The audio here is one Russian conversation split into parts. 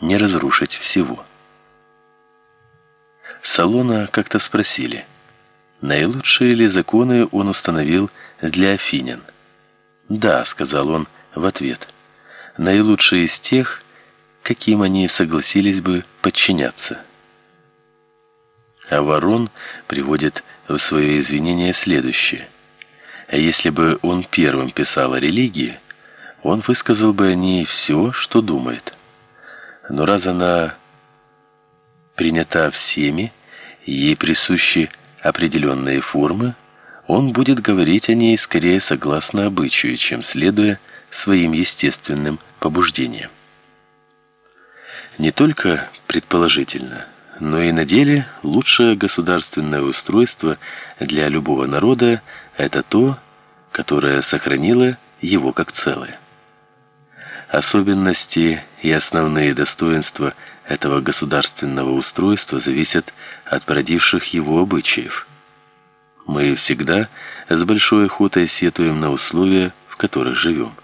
не разрушить всего. Салона как-то спросили, наилучшие ли законы он установил для афинян. «Да», — сказал он в ответ, — «наилучшие из тех, каким они согласились бы подчиняться». А Ворон приводит в свое извинение следующее. Если бы он первым писал о религии, он высказал бы о ней все, что думает. Но раз она принята всеми, ей присущи определенные формы, он будет говорить о ней скорее согласно обычаю, чем следуя своим естественным побуждениям. Не только предположительно, но и на деле лучшее государственное устройство для любого народа это то, которое сохранило его как целое. Особенности и основные достоинства этого государственного устройства зависят от породивших его обычаев. Мы всегда с большой охотой сетуем на условия, в которых живем.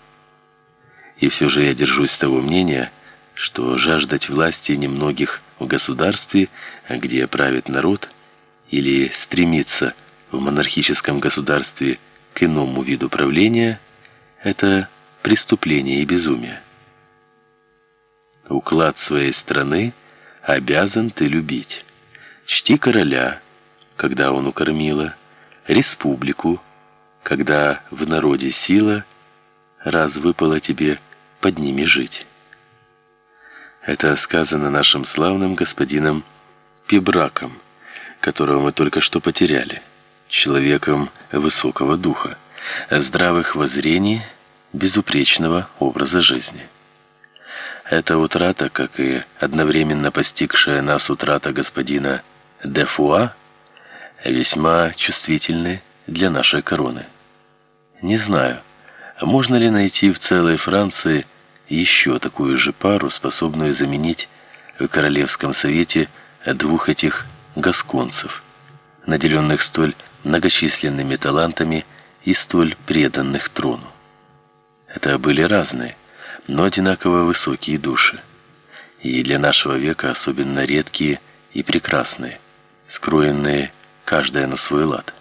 И все же я держусь того мнения, что жаждать власти немногих в государстве, где правит народ, или стремиться в монархическом государстве к иному виду правления это преступление и безумие. Уклад своей страны обязан ты любить. Чти короля, когда он укормила, республику, когда в народе сила, раз выпало тебе под ними жить. Это сказано нашим славным господином Пибраком, которого мы только что потеряли, человеком высокого духа, здравых воззрений, безупречного образа жизни. Эта утрата, как и одновременно постигшая нас утрата господина Дефуа, весьма чувствительны для нашей короны. Не знаю, можно ли найти в целой Франции еще такую же пару, способную заменить в королевском совете двух этих гасконцев, наделенных столь многочисленными талантами и столь преданных трону. Это были разные, но одинаково высокие души, и для нашего века особенно редкие и прекрасные, скроенные каждая на свой лад.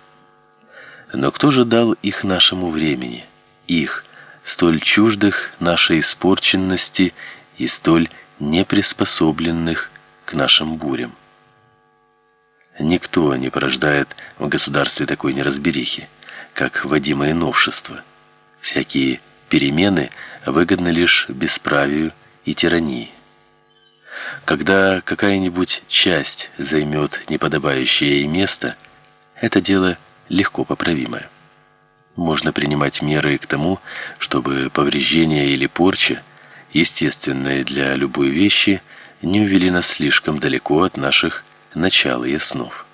Но кто же дал их нашему времени? Их столь чуждых нашей испорченности и столь неприспособленных к нашим бурям. Никто не порождает в государстве такой неразберихи, как вводимое новшество. Всякие перемены выгодны лишь бесправию и тирании. Когда какая-нибудь часть займет неподобающее ей место, это дело легко поправимое можно принимать меры к тому, чтобы повреждения или порча, естественные для любой вещи, не увели нас слишком далеко от наших начал и основ.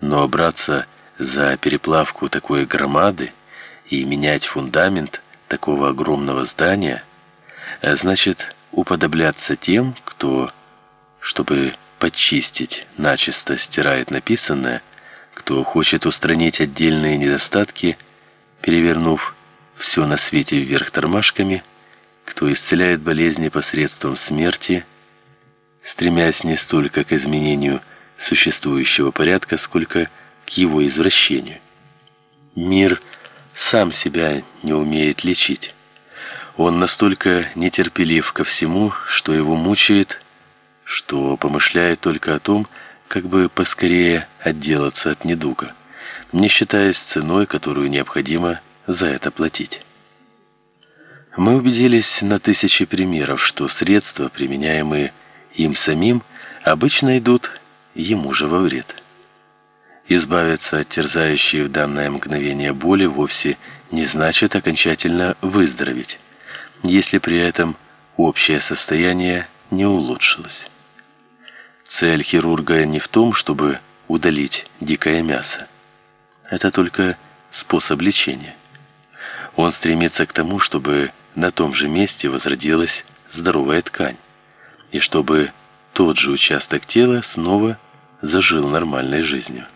Но браться за переплавку такой громады и менять фундамент такого огромного здания, значит уподобляться тем, кто, чтобы почистить, начисто стирает написанное, кто хочет устранить отдельные недостатки, перевернув все на свете вверх тормашками, кто исцеляет болезни посредством смерти, стремясь не столько к изменению существующего порядка, сколько к его извращению. Мир сам себя не умеет лечить. Он настолько нетерпелив ко всему, что его мучает, что помышляет только о том, как бы поскорее отделаться от недуга, не считаясь ценой, которую необходимо за это платить. Мы убедились на тысячи примеров, что средства, применяемые им самим, обычно идут ему же во вред. Избавиться от терзающей в данное мгновение боли вовсе не значит окончательно выздороветь, если при этом общее состояние не улучшилось. Цель хирурга не в том, чтобы удалить дикое мясо. Это только способ лечения. Он стремится к тому, чтобы на том же месте возродилась здоровая ткань, и чтобы тот же участок тела снова зажил нормальной жизнью.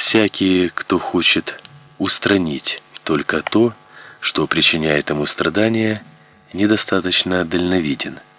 Всякий, кто хочет устранить только то, что причиняет ему страдания, недостаточно дальновиден –